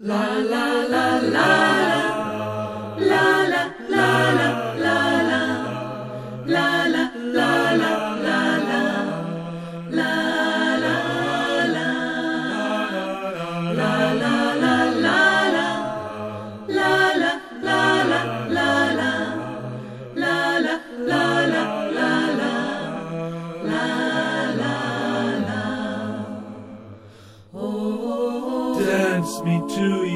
la la la la. La la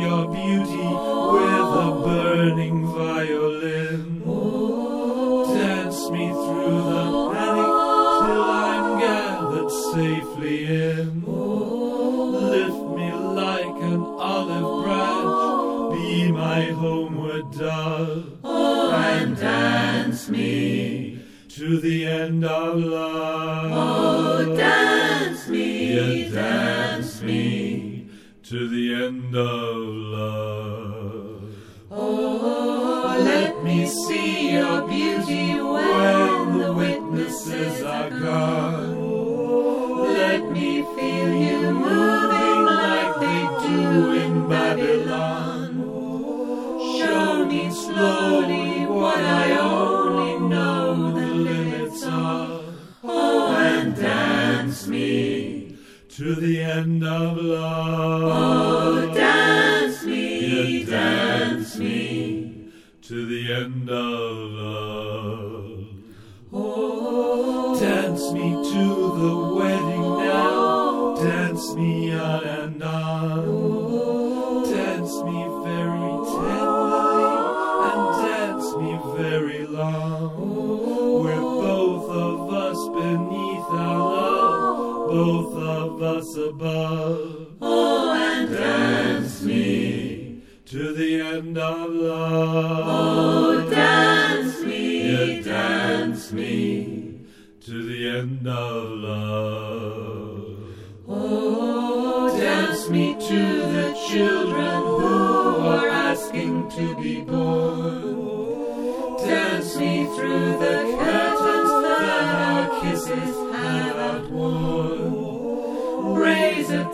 your beauty with a burning violin. Dance me through the panic till I'm gathered safely in. Lift me like an olive branch, be my homeward dove, and dance me to the end of love. Oh, dance me, Yeah, dance me to the end of love. Oh, let me see your beauty when the witnesses are gone. Let me feel you moving like they do in Babylon. Show me slowly what I only know the limits of. Oh, and dance me. To the end of love. Oh, dance me, Yeah, dance me. to the end of love. Oh, Dance me to the wedding now. Oh. Dance me on and on. Oh. Dance me very tenderly and dance me very long. Oh. We're both of us beneath our love, both of us above. oh, and Dance me to the end of oh, love. Oh, dance me, Yeah, dance me to the end of love. Oh, dance me to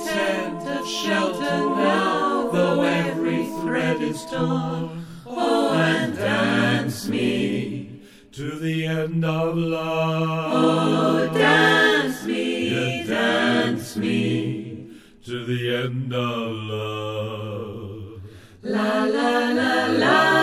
tent of shelter now, though every thread is torn. Oh, and dance me. To the end of love. Oh, dance me, Yeah, dance me. to the end of love. La la la la la la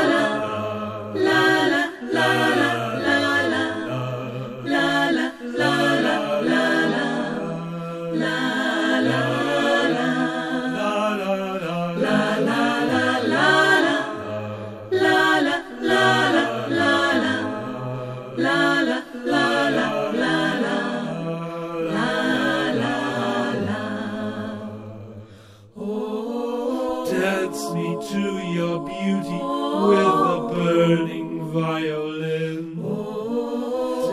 Dance me to your beauty with a burning violin.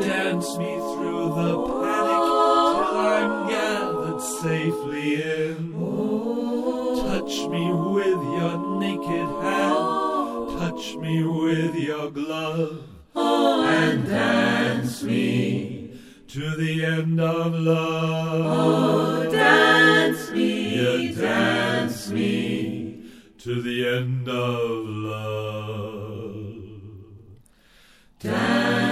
Dance me through the panic till I'm gathered safely in. Touch me with your naked hand, touch me with your glove, and dance me to the end of love. Oh, Dance me, Yeah, dance me to the end of love. dance